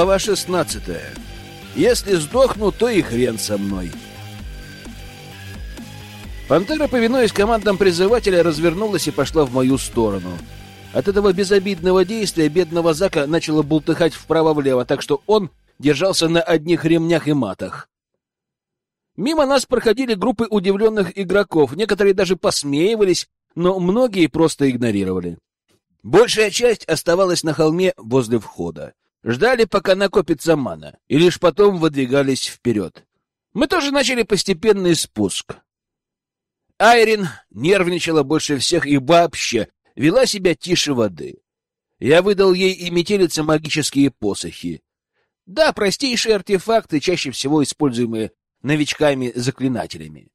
Глава 16. Если сдохну, то и хрен со мной. Пантера, повинуясь командам призывателя, развернулась и пошла в мою сторону. От этого безобидного действия бедного Зака начало бултыхать вправо-влево, так что он держался на одних ремнях и матах. Мимо нас проходили группы удивленных игроков, некоторые даже посмеивались, но многие просто игнорировали. Большая часть оставалась на холме возле входа. Ждали, пока накопится мана, и лишь потом выдвигались вперед. Мы тоже начали постепенный спуск. Айрин нервничала больше всех и вообще вела себя тише воды. Я выдал ей и метелице магические посохи. Да, простейшие артефакты, чаще всего используемые новичками-заклинателями.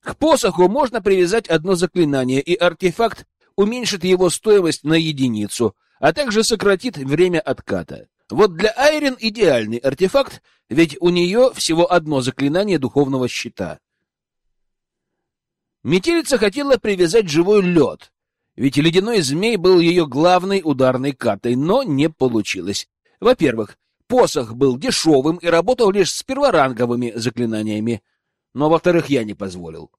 К посоху можно привязать одно заклинание, и артефакт уменьшит его стоимость на единицу, а также сократит время отката. Вот для Айрин идеальный артефакт, ведь у нее всего одно заклинание духовного щита. Метелица хотела привязать живой лед, ведь ледяной змей был ее главной ударной картой, но не получилось. Во-первых, посох был дешевым и работал лишь с перворанговыми заклинаниями, но, во-вторых, я не позволил.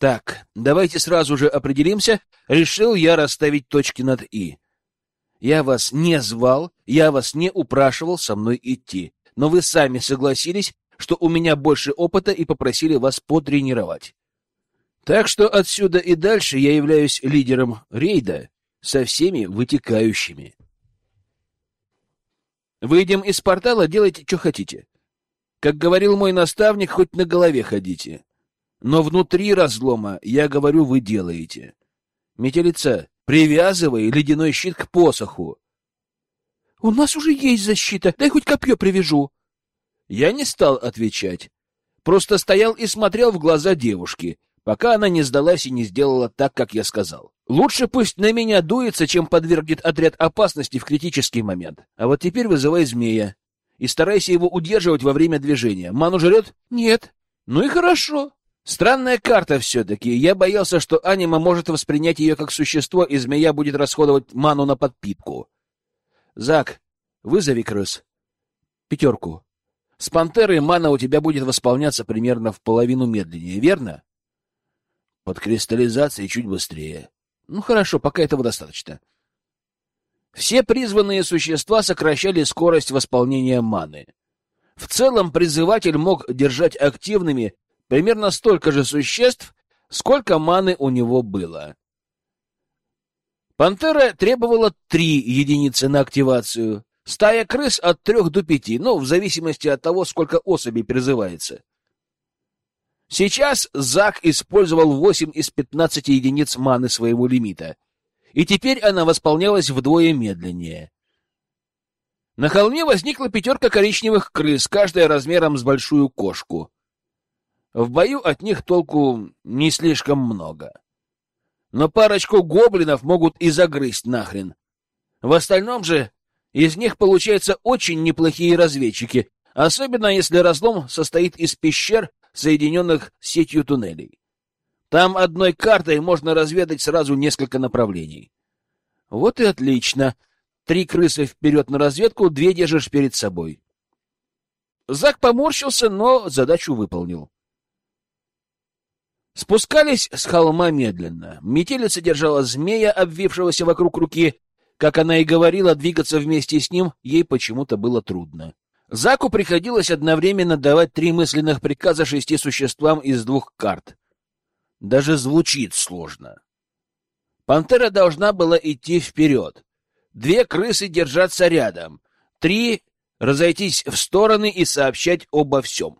Так, давайте сразу же определимся. Решил я расставить точки над «и». Я вас не звал, я вас не упрашивал со мной идти, но вы сами согласились, что у меня больше опыта и попросили вас потренировать. Так что отсюда и дальше я являюсь лидером рейда со всеми вытекающими. Выйдем из портала, делайте, что хотите. Как говорил мой наставник, хоть на голове ходите. Но внутри разлома, я говорю, вы делаете. Метелица, привязывай ледяной щит к посоху. — У нас уже есть защита, дай хоть копье привяжу. Я не стал отвечать. Просто стоял и смотрел в глаза девушки, пока она не сдалась и не сделала так, как я сказал. Лучше пусть на меня дуется, чем подвергнет отряд опасности в критический момент. А вот теперь вызывай змея. И старайся его удерживать во время движения. Ману жрет? Нет. Ну и хорошо. Странная карта все-таки. Я боялся, что анима может воспринять ее как существо, и змея будет расходовать ману на подпитку. Зак, вызови крыс. Пятерку. С пантерой мана у тебя будет восполняться примерно в половину медленнее, верно? Под кристаллизацией чуть быстрее. Ну хорошо, пока этого достаточно. Все призванные существа сокращали скорость восполнения маны. В целом призыватель мог держать активными примерно столько же существ, сколько маны у него было. Пантера требовала три единицы на активацию, стая крыс от трех до пяти, ну, в зависимости от того, сколько особей призывается. Сейчас Зак использовал восемь из пятнадцати единиц маны своего лимита, и теперь она восполнялась вдвое медленнее. На холме возникла пятерка коричневых крыс, каждая размером с большую кошку. В бою от них толку не слишком много. Но парочку гоблинов могут и загрызть нахрен. В остальном же из них получаются очень неплохие разведчики, особенно если разлом состоит из пещер, соединенных сетью туннелей. Там одной картой можно разведать сразу несколько направлений. Вот и отлично. Три крысы вперед на разведку, две держишь перед собой. Зак поморщился, но задачу выполнил. Спускались с холма медленно. Метелица держала змея, обвившегося вокруг руки. Как она и говорила, двигаться вместе с ним ей почему-то было трудно. Заку приходилось одновременно давать три мысленных приказа шести существам из двух карт. Даже звучит сложно. Пантера должна была идти вперед. Две крысы держаться рядом. Три — разойтись в стороны и сообщать обо всем.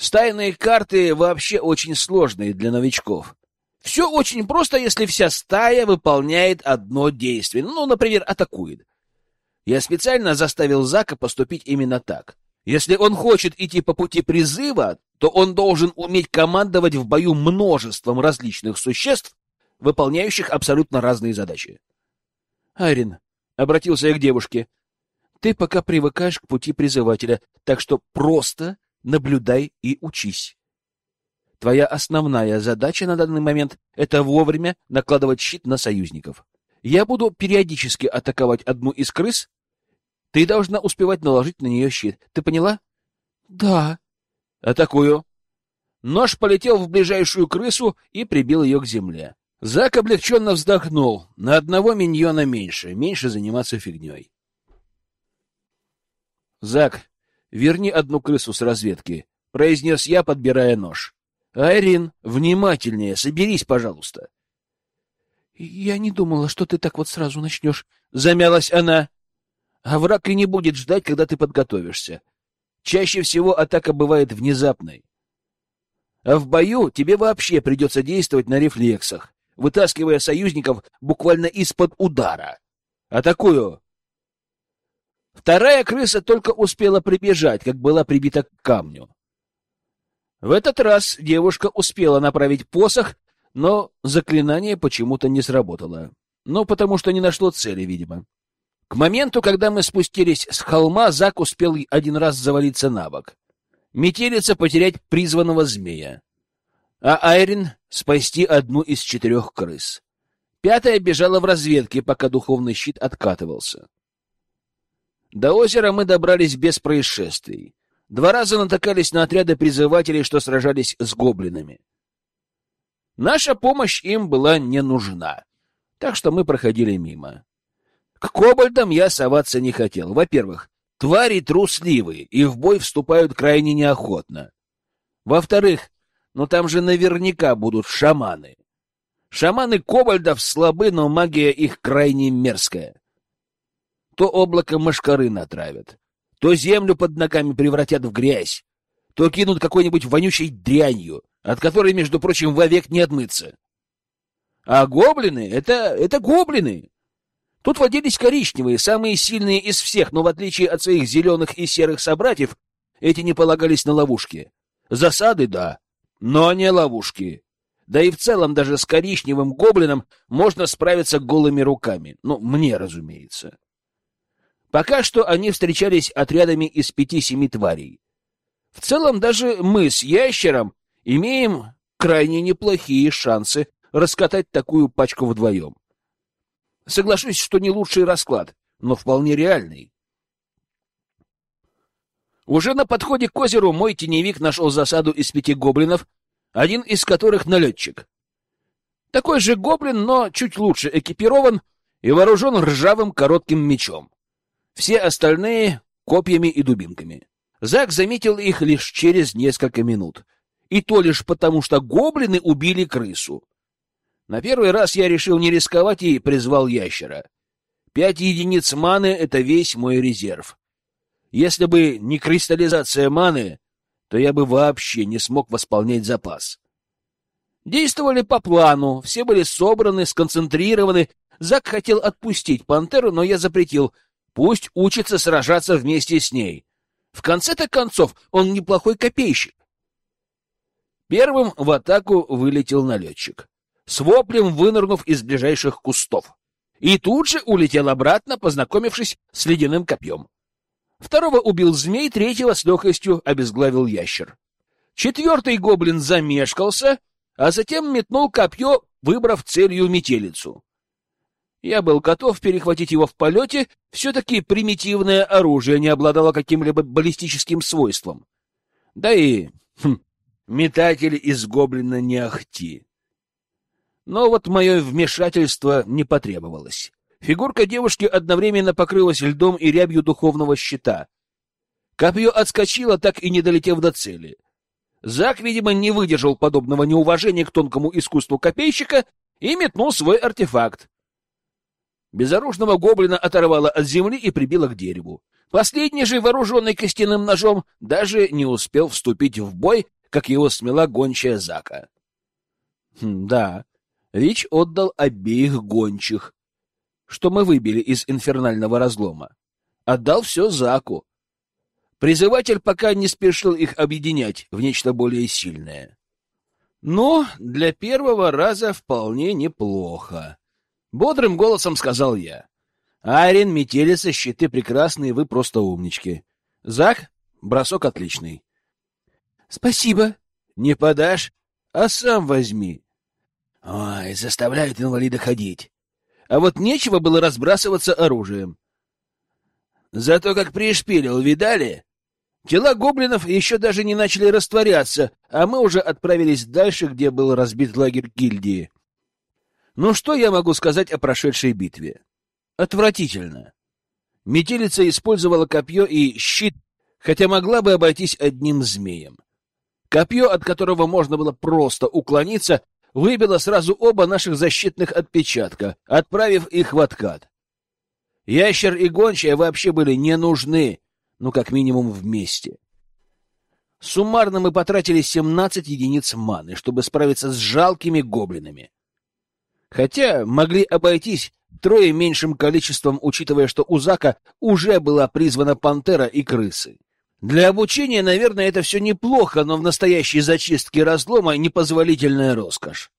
Стайные карты вообще очень сложные для новичков. Все очень просто, если вся стая выполняет одно действие. Ну, например, атакует. Я специально заставил Зака поступить именно так. Если он хочет идти по пути призыва, то он должен уметь командовать в бою множеством различных существ, выполняющих абсолютно разные задачи. Айрин, обратился я к девушке, ты пока привыкаешь к пути призывателя, так что просто наблюдай и учись. Твоя основная задача на данный момент — это вовремя накладывать щит на союзников. Я буду периодически атаковать одну из крыс. Ты должна успевать наложить на нее щит. Ты поняла? Да. Атакую. Нож полетел в ближайшую крысу и прибил ее к земле. Зак облегченно вздохнул. На одного миньона меньше. Меньше заниматься фигней. Зак, верни одну крысу с разведки, произнес я, подбирая нож. Айрин, внимательнее, соберись, пожалуйста. Я не думала, что ты так вот сразу начнешь. Замялась она. А враг и не будет ждать, когда ты подготовишься. Чаще всего атака бывает внезапной. А в бою тебе вообще придется действовать на рефлексах, вытаскивая союзников буквально из-под удара. Атакую! Вторая крыса только успела прибежать, как была прибита к камню. В этот раз девушка успела направить посох, но заклинание почему-то не сработало. Ну, потому что не нашло цели, видимо. К моменту, когда мы спустились с холма, Зак успел один раз завалиться на бок. Метелица потерять призванного змея. А Айрин спасти одну из четырех крыс. Пятая бежала в разведке, пока духовный щит откатывался. До озера мы добрались без происшествий. Два раза натыкались на отряды призывателей, что сражались с гоблинами. Наша помощь им была не нужна, так что мы проходили мимо. К кобальдам я соваться не хотел. Во-первых, твари трусливые и в бой вступают крайне неохотно. Во-вторых, ну там же наверняка будут шаманы. Шаманы кобальдов слабы, но магия их крайне мерзкая. То облако мошкары натравят, то землю под ногами превратят в грязь, то кинут какой-нибудь вонючей дрянью, от которой, между прочим, вовек не отмыться. А гоблины — это, это гоблины. Тут водились коричневые, самые сильные из всех, но в отличие от своих зеленых и серых собратьев, эти не полагались на ловушки. Засады — да, но не ловушки. Да и в целом даже с коричневым гоблином можно справиться голыми руками. Ну, мне, разумеется. Пока что они встречались отрядами из пяти-семи тварей. В целом даже мы с ящером имеем крайне неплохие шансы раскатать такую пачку вдвоем. Соглашусь, что не лучший расклад, но вполне реальный. Уже на подходе к озеру мой теневик нашел засаду из пяти гоблинов, один из которых налетчик. Такой же гоблин, но чуть лучше экипирован и вооружен ржавым коротким мечом. Все остальные — копьями и дубинками. Зак заметил их лишь через несколько минут. И то лишь потому, что гоблины убили крысу. На первый раз я решил не рисковать и призвал ящера. Пять единиц маны — это весь мой резерв. Если бы не кристаллизация маны, то я бы вообще не смог восполнять запас. Действовали по плану, все были собраны, сконцентрированы. Зак хотел отпустить пантеру, но я запретил. Пусть учится сражаться вместе с ней. В конце-то концов, он неплохой копейщик. Первым в атаку вылетел налетчик с воплем вынырнув из ближайших кустов. И тут же улетел обратно, познакомившись с ледяным копьем. Второго убил змей, третьего с легкостью обезглавил ящер. Четвертый гоблин замешкался, а затем метнул копье, выбрав целью метелицу. Я был готов перехватить его в полете, все-таки примитивное оружие не обладало каким-либо баллистическим свойством. Да и хм, метатель из гоблина не ахти. Но вот мое вмешательство не потребовалось. Фигурка девушки одновременно покрылась льдом и рябью духовного щита. Копье отскочило, так и не долетев до цели. Зак, видимо, не выдержал подобного неуважения к тонкому искусству копейщика и метнул свой артефакт. Безоружного гоблина оторвало от земли и прибило к дереву. Последний же, вооруженный костяным ножом, даже не успел вступить в бой, как его смела гончая Зака. Хм, да, Рич отдал обеих гончих, что мы выбили из инфернального разлома. Отдал все Заку. Призыватель пока не спешил их объединять в нечто более сильное. Но для первого раза вполне неплохо. Бодрым голосом сказал я. Арин, метелица, щиты прекрасные, вы просто умнички. Зак, бросок отличный. Спасибо. Не подашь, а сам возьми. Ой, заставляют инвалида ходить. А вот нечего было разбрасываться оружием. Зато как пришпилил, видали? Тела гоблинов еще даже не начали растворяться, а мы уже отправились дальше, где был разбит лагерь гильдии. Ну что я могу сказать о прошедшей битве? Отвратительно. Метелица использовала копье и щит, хотя могла бы обойтись одним змеем. Копье, от которого можно было просто уклониться, выбило сразу оба наших защитных отпечатка, отправив их в откат. Ящер и гончая вообще были не нужны, ну, как минимум, вместе. Суммарно мы потратили 17 единиц маны, чтобы справиться с жалкими гоблинами. Хотя могли обойтись трое меньшим количеством, учитывая, что у Зака уже была призвана пантера и крысы. Для обучения, наверное, это все неплохо, но в настоящей зачистке разлома непозволительная роскошь.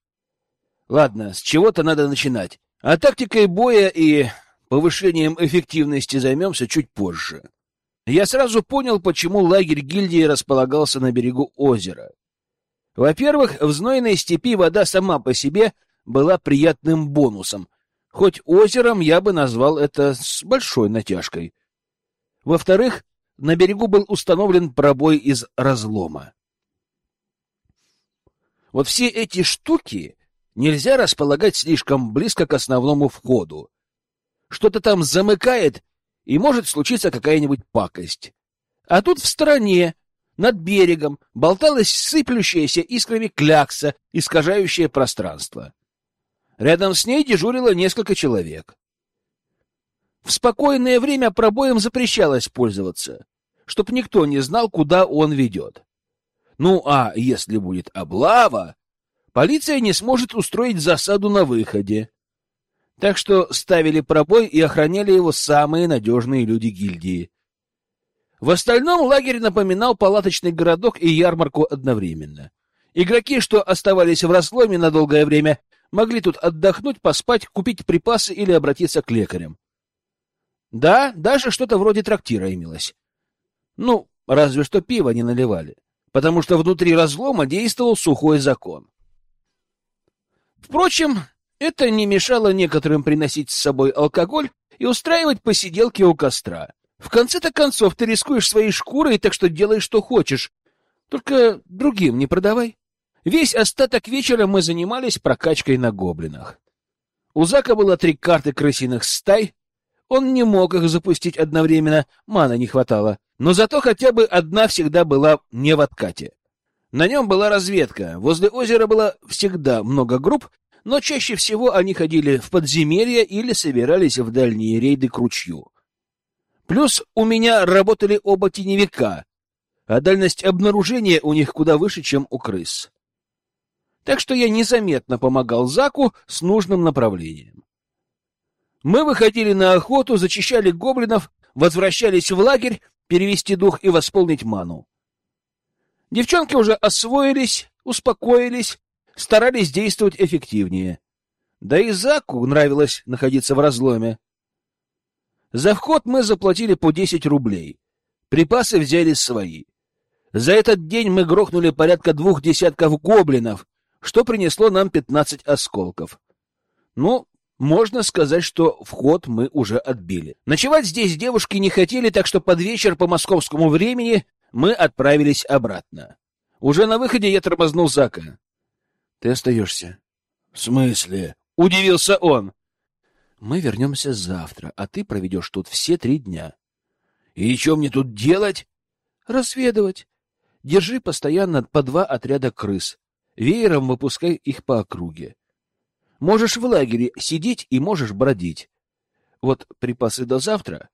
Ладно, с чего-то надо начинать. А тактикой боя и повышением эффективности займемся чуть позже. Я сразу понял, почему лагерь гильдии располагался на берегу озера. Во-первых, в знойной степи вода сама по себе была приятным бонусом, хоть озером я бы назвал это с большой натяжкой. Во-вторых, на берегу был установлен пробой из разлома. Вот все эти штуки нельзя располагать слишком близко к основному входу. Что-то там замыкает, и может случиться какая-нибудь пакость. А тут в стороне, над берегом, болталась сыплющаяся искрами клякса, искажающая пространство. Рядом с ней дежурило несколько человек. В спокойное время пробоем запрещалось пользоваться чтоб никто не знал, куда он ведет. Ну а если будет облава, полиция не сможет устроить засаду на выходе. Так что ставили пробой и охраняли его самые надежные люди гильдии. В остальном лагерь напоминал палаточный городок и ярмарку одновременно. Игроки, что оставались в разломе на долгое время, могли тут отдохнуть, поспать, купить припасы или обратиться к лекарям. Да, даже что-то вроде трактира имелось. Ну, разве что пиво не наливали, потому что внутри разлома действовал сухой закон. Впрочем, это не мешало некоторым приносить с собой алкоголь и устраивать посиделки у костра. В конце-то концов, ты рискуешь своей шкурой, так что делай, что хочешь. Только другим не продавай. Весь остаток вечера мы занимались прокачкой на гоблинах. У Зака было три карты крысиных стай. Он не мог их запустить одновременно, мана не хватало но зато хотя бы одна всегда была не в откате. На нем была разведка. Возле озера было всегда много групп, но чаще всего они ходили в подземелья или собирались в дальние рейды к ручью. Плюс у меня работали оба теневика, а дальность обнаружения у них куда выше, чем у крыс. Так что я незаметно помогал Заку с нужным направлением. Мы выходили на охоту, зачищали гоблинов, возвращались в лагерь перевести дух и восполнить ману. Девчонки уже освоились, успокоились, старались действовать эффективнее. Да и Заку нравилось находиться в разломе. За вход мы заплатили по 10 рублей. Припасы взяли свои. За этот день мы грохнули порядка двух десятков гоблинов, что принесло нам 15 осколков. Ну, можно сказать, что вход мы уже отбили. Ночевать здесь девушки не хотели, так что под вечер по московскому времени мы отправились обратно. Уже на выходе я тормознул Зака. — Ты остаешься. — В смысле? — удивился он. — Мы вернемся завтра, а ты проведешь тут все три дня. — И что мне тут делать? — Разведывать. Держи постоянно по два отряда крыс. Веером выпускай их по округе. Можешь в лагере сидеть и можешь бродить. Вот припасы до завтра.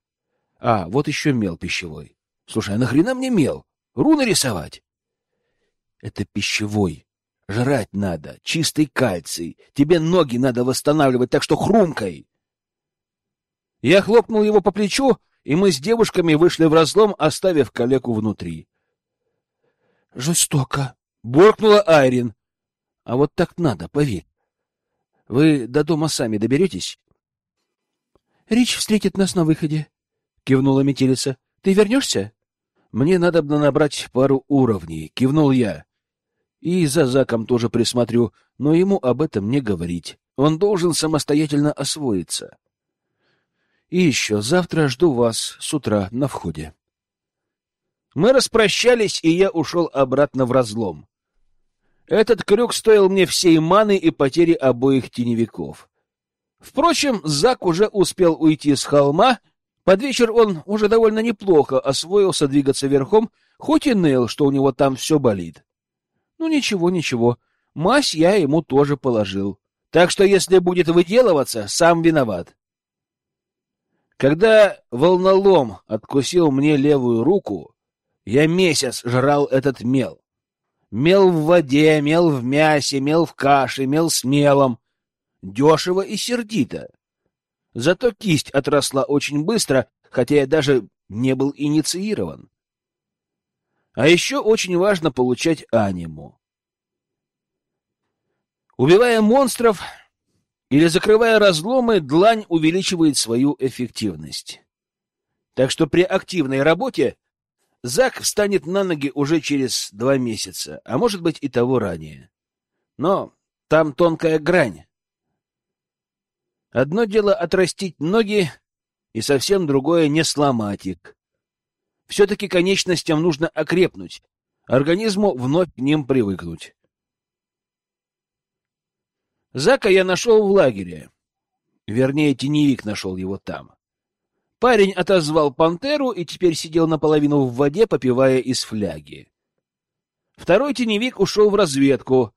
А, вот еще мел пищевой. Слушай, а нахрена мне мел? Руны рисовать? Это пищевой. Жрать надо, чистый кальций. Тебе ноги надо восстанавливать, так что хрумкай. Я хлопнул его по плечу, и мы с девушками вышли в разлом, оставив калеку внутри. Жестоко, буркнула Айрин. А вот так надо, поверь. Вы до дома сами доберетесь? — Рич встретит нас на выходе, — кивнула метелица. — Ты вернешься? — Мне надо бы набрать пару уровней, — кивнул я. — И за Заком тоже присмотрю, но ему об этом не говорить. Он должен самостоятельно освоиться. И еще завтра жду вас с утра на входе. Мы распрощались, и я ушел обратно в разлом. Этот крюк стоил мне всей маны и потери обоих теневиков. Впрочем, Зак уже успел уйти с холма. Под вечер он уже довольно неплохо освоился двигаться верхом, хоть и ныл, что у него там все болит. Ну ничего, ничего, мазь я ему тоже положил. Так что если будет выделываться, сам виноват. Когда волнолом откусил мне левую руку, я месяц жрал этот мел. Мел в воде, мел в мясе, мел в каше, мел с мелом. Дешево и сердито. Зато кисть отросла очень быстро, хотя я даже не был инициирован. А еще очень важно получать аниму. Убивая монстров или закрывая разломы, длань увеличивает свою эффективность. Так что при активной работе Зак встанет на ноги уже через два месяца, а может быть и того ранее. Но там тонкая грань. Одно дело отрастить ноги, и совсем другое — не сломать их. Все-таки конечностям нужно окрепнуть, организму вновь к ним привыкнуть. Зака я нашел в лагере. Вернее, теневик нашел его там. Парень отозвал пантеру и теперь сидел наполовину в воде, попивая из фляги. Второй теневик ушел в разведку.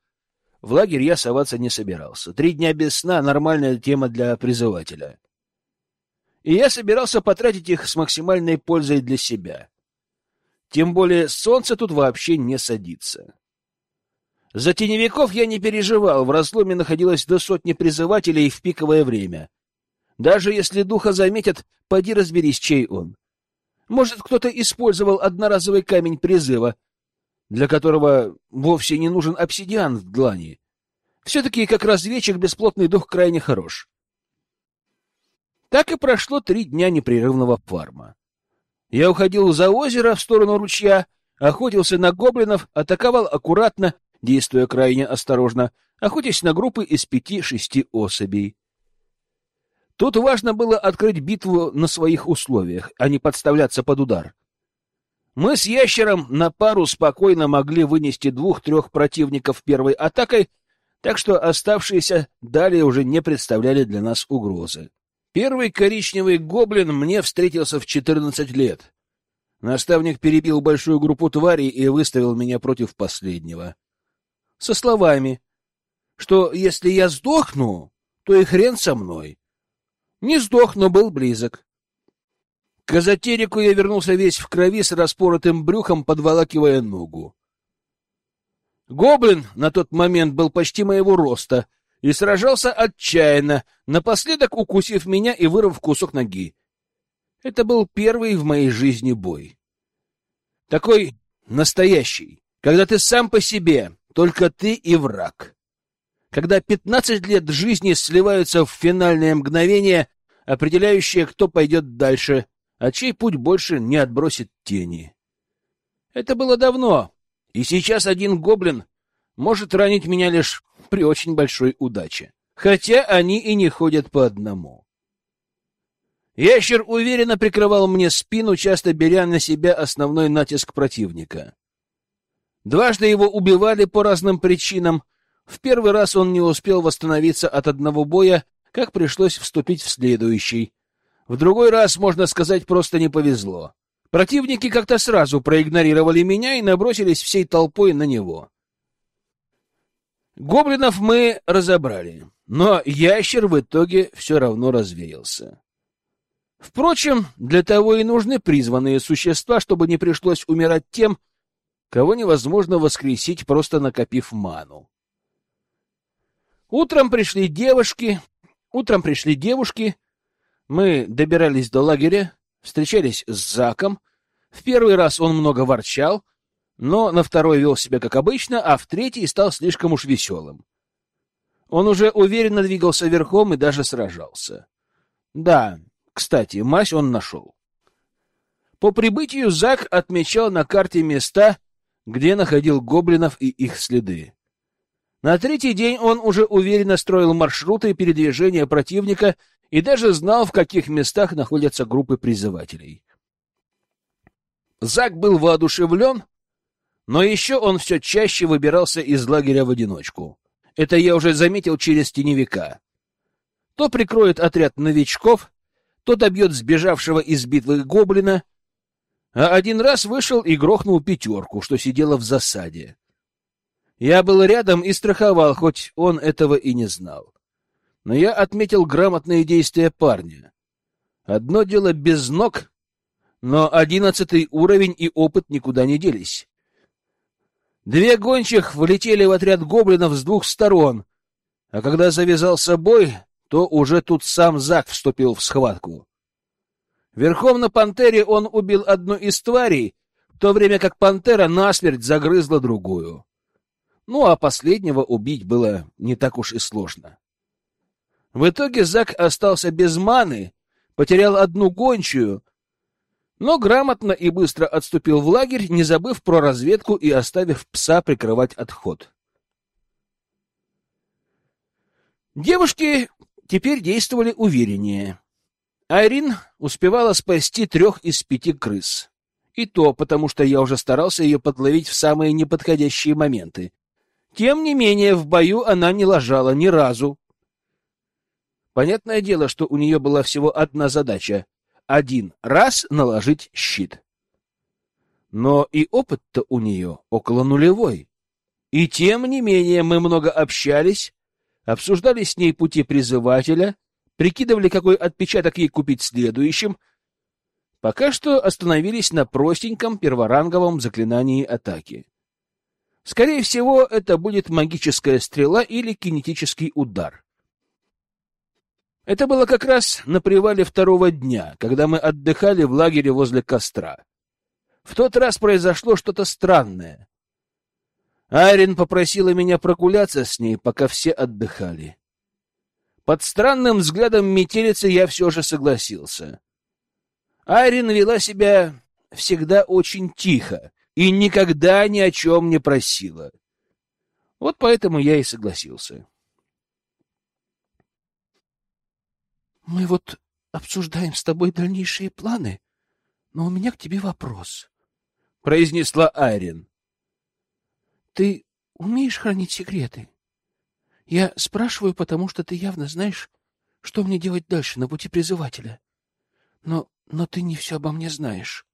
В лагерь я соваться не собирался. Три дня без сна — нормальная тема для призывателя. И я собирался потратить их с максимальной пользой для себя. Тем более солнце тут вообще не садится. За теневиков я не переживал, в разломе находилось до сотни призывателей в пиковое время. Даже если духа заметят, поди разберись, чей он. Может, кто-то использовал одноразовый камень призыва, для которого вовсе не нужен обсидиан в длани. Все-таки как разведчик бесплотный дух крайне хорош. Так и прошло три дня непрерывного фарма. Я уходил за озеро в сторону ручья, охотился на гоблинов, атаковал аккуратно, действуя крайне осторожно, охотясь на группы из пяти-шести особей. Тут важно было открыть битву на своих условиях, а не подставляться под удар. Мы с ящером на пару спокойно могли вынести двух-трех противников первой атакой, так что оставшиеся далее уже не представляли для нас угрозы. Первый коричневый гоблин мне встретился в четырнадцать лет. Наставник перебил большую группу тварей и выставил меня против последнего со словами, что если я сдохну, то и хрен со мной. Не сдох, но был близок. К эзотерику я вернулся весь в крови с распоротым брюхом, подволакивая ногу. Гоблин на тот момент был почти моего роста и сражался отчаянно, напоследок укусив меня и вырвав кусок ноги. Это был первый в моей жизни бой. Такой настоящий, когда ты сам по себе, только ты и враг. Когда пятнадцать лет жизни сливаются в финальное мгновение, определяющее, кто пойдет дальше, а чей путь больше не отбросит тени. Это было давно, и сейчас один гоблин может ранить меня лишь при очень большой удаче. Хотя они и не ходят по одному. Ящер уверенно прикрывал мне спину, часто беря на себя основной натиск противника. Дважды его убивали по разным причинам. В первый раз он не успел восстановиться от одного боя, как пришлось вступить в следующий. В другой раз, можно сказать, просто не повезло. Противники как-то сразу проигнорировали меня и набросились всей толпой на него. Гоблинов мы разобрали, но ящер в итоге все равно развеялся. Впрочем, для того и нужны призванные существа, чтобы не пришлось умирать тем, кого невозможно воскресить, просто накопив ману. Утром пришли девушки, утром пришли девушки, мы добирались до лагеря, встречались с Заком. В первый раз он много ворчал, но на второй вел себя как обычно, а в третий стал слишком уж веселым. Он уже уверенно двигался верхом и даже сражался. Да, кстати, мазь он нашел. По прибытию Зак отмечал на карте места, где находил гоблинов и их следы. На третий день он уже уверенно строил маршруты передвижения противника и даже знал, в каких местах находятся группы призывателей. Зак был воодушевлен, но еще он все чаще выбирался из лагеря в одиночку. Это я уже заметил через теневика. То прикроет отряд новичков, то добьет сбежавшего из битвы гоблина, а один раз вышел и грохнул пятерку, что сидела в засаде. Я был рядом и страховал, хоть он этого и не знал. Но я отметил грамотные действия парня. Одно дело без ног, но одиннадцатый уровень и опыт никуда не делись. Две гончих влетели в отряд гоблинов с двух сторон, а когда завязался бой, то уже тут сам Зак вступил в схватку. Верхом на пантере он убил одну из тварей, в то время как пантера насмерть загрызла другую. Ну, а последнего убить было не так уж и сложно. В итоге Зак остался без маны, потерял одну гончую, но грамотно и быстро отступил в лагерь, не забыв про разведку и оставив пса прикрывать отход. Девушки теперь действовали увереннее. Айрин успевала спасти трех из пяти крыс. И то потому, что я уже старался ее подловить в самые неподходящие моменты. Тем не менее, в бою она не ложала ни разу. Понятное дело, что у нее была всего одна задача — один раз наложить щит. Но и опыт-то у нее около нулевой. И тем не менее мы много общались, обсуждали с ней пути призывателя, прикидывали, какой отпечаток ей купить следующим. Пока что остановились на простеньком перворанговом заклинании атаки. Скорее всего, это будет магическая стрела или кинетический удар. Это было как раз на привале второго дня, когда мы отдыхали в лагере возле костра. В тот раз произошло что-то странное. Айрин попросила меня прогуляться с ней, пока все отдыхали. Под странным взглядом метелицы я все же согласился. Айрин вела себя всегда очень тихо и никогда ни о чем не просила. Вот поэтому я и согласился. Мы вот обсуждаем с тобой дальнейшие планы, но у меня к тебе вопрос, — произнесла Айрин. Ты умеешь хранить секреты? Я спрашиваю, потому что ты явно знаешь, что мне делать дальше на пути призывателя. Но, но ты не все обо мне знаешь.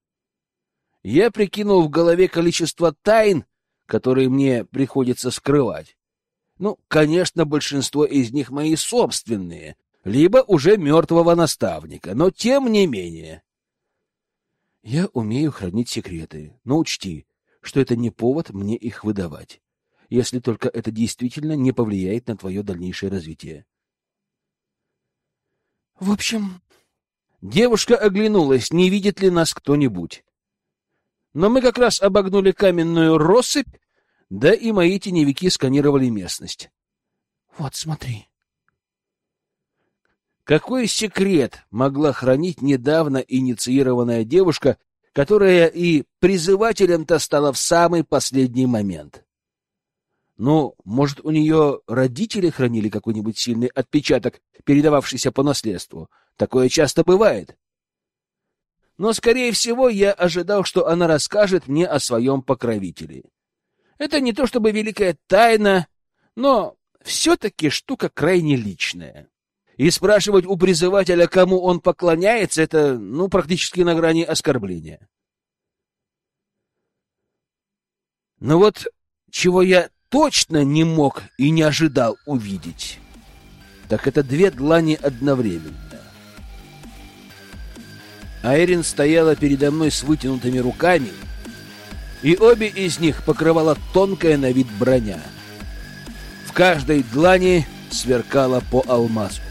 Я прикинул в голове количество тайн, которые мне приходится скрывать. Ну, конечно, большинство из них мои собственные, либо уже мертвого наставника, но тем не менее. Я умею хранить секреты, но учти, что это не повод мне их выдавать, если только это действительно не повлияет на твое дальнейшее развитие. В общем... Девушка оглянулась, не видит ли нас кто-нибудь. Но мы как раз обогнули каменную россыпь, да и мои теневики сканировали местность. — Вот, смотри. Какой секрет могла хранить недавно инициированная девушка, которая и призывателем-то стала в самый последний момент. Ну, может, у нее родители хранили какой-нибудь сильный отпечаток, передававшийся по наследству. Такое часто бывает. Но, скорее всего, я ожидал, что она расскажет мне о своем покровителе. Это не то чтобы великая тайна, но все-таки штука крайне личная. И спрашивать у призывателя, кому он поклоняется, это, ну, практически на грани оскорбления. Но вот чего я точно не мог и не ожидал увидеть, так это две длани одновременно. Айрин стояла передо мной с вытянутыми руками, и обе из них покрывала тонкая на вид броня. В каждой длани сверкала по алмазу.